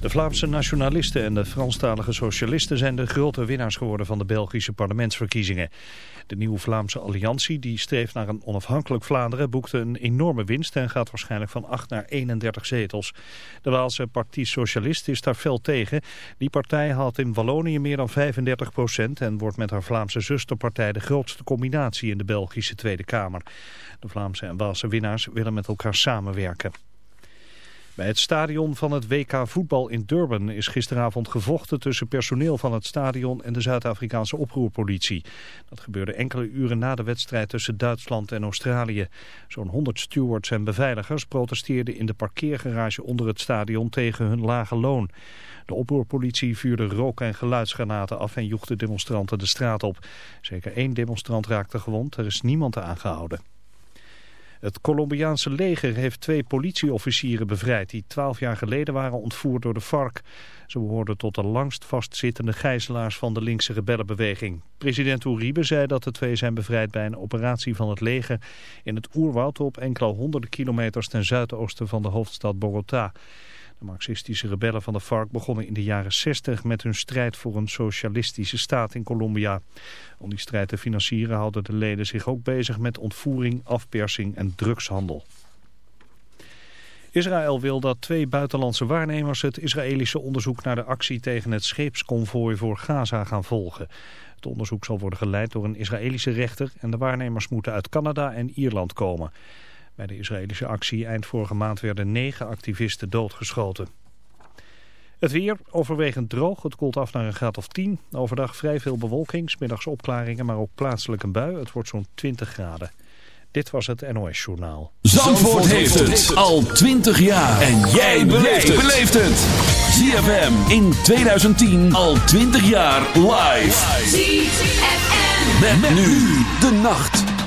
De Vlaamse nationalisten en de Franstalige socialisten zijn de grote winnaars geworden van de Belgische parlementsverkiezingen. De nieuwe Vlaamse alliantie, die streeft naar een onafhankelijk Vlaanderen, boekte een enorme winst en gaat waarschijnlijk van 8 naar 31 zetels. De Waalse Partie Socialist is daar fel tegen. Die partij haalt in Wallonië meer dan 35 procent en wordt met haar Vlaamse zusterpartij de grootste combinatie in de Belgische Tweede Kamer. De Vlaamse en Waalse winnaars willen met elkaar samenwerken. Bij het stadion van het WK voetbal in Durban is gisteravond gevochten tussen personeel van het stadion en de Zuid-Afrikaanse oproerpolitie. Dat gebeurde enkele uren na de wedstrijd tussen Duitsland en Australië. Zo'n 100 stewards en beveiligers protesteerden in de parkeergarage onder het stadion tegen hun lage loon. De oproerpolitie vuurde rook- en geluidsgranaten af en joeg de demonstranten de straat op. Zeker één demonstrant raakte gewond, er is niemand aangehouden. Het Colombiaanse leger heeft twee politieofficieren bevrijd die twaalf jaar geleden waren ontvoerd door de FARC. Ze behoorden tot de langst vastzittende gijzelaars van de linkse rebellenbeweging. President Uribe zei dat de twee zijn bevrijd bij een operatie van het leger in het oerwoud op enkele honderden kilometers ten zuidoosten van de hoofdstad Bogota. De marxistische rebellen van de FARC begonnen in de jaren 60 met hun strijd voor een socialistische staat in Colombia. Om die strijd te financieren houden de leden zich ook bezig met ontvoering, afpersing en drugshandel. Israël wil dat twee buitenlandse waarnemers het Israëlische onderzoek naar de actie tegen het scheepsconvooi voor Gaza gaan volgen. Het onderzoek zal worden geleid door een Israëlische rechter en de waarnemers moeten uit Canada en Ierland komen. Bij de Israëlische actie eind vorige maand werden negen activisten doodgeschoten. Het weer overwegend droog. Het koelt af naar een graad of 10. Overdag vrij veel bewolking, smiddags opklaringen, maar ook plaatselijk een bui. Het wordt zo'n 20 graden. Dit was het NOS Journaal. Zandvoort, heeft het al 20 jaar. En jij beleeft het. ZFM in 2010 al 20 jaar live. ZFM. Met, nu de nacht.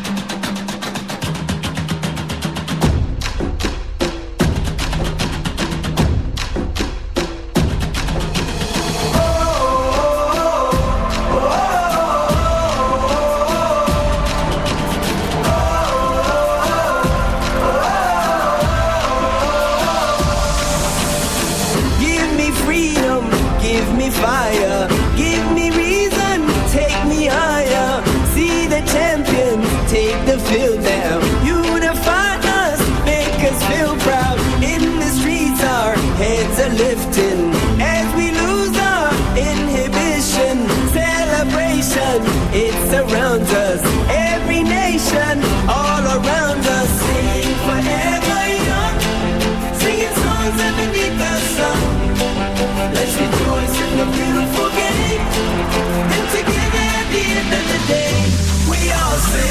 Say,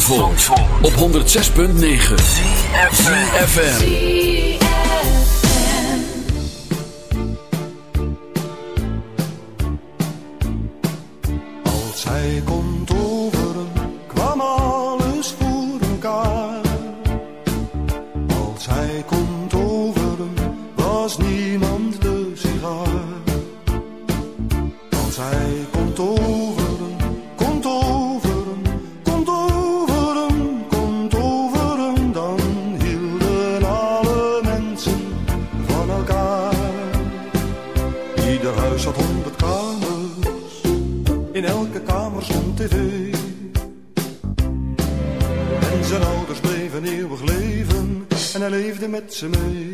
Zandvoort, op 106.9 FM. Leefde met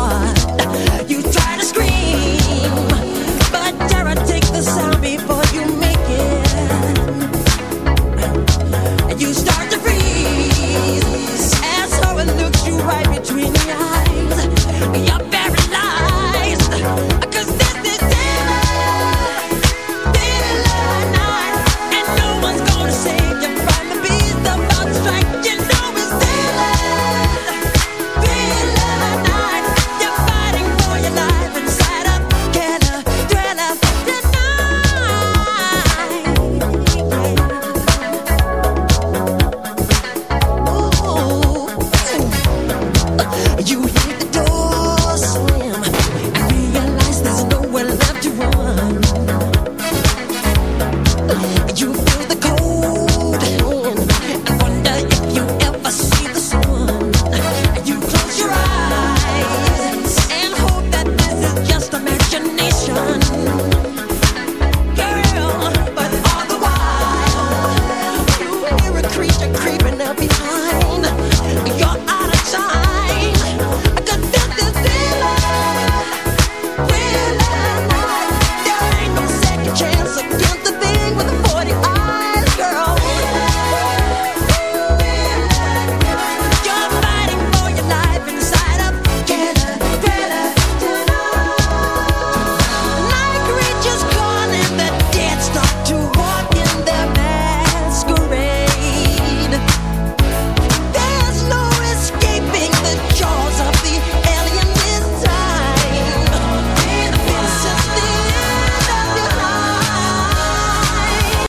on. You try to scream.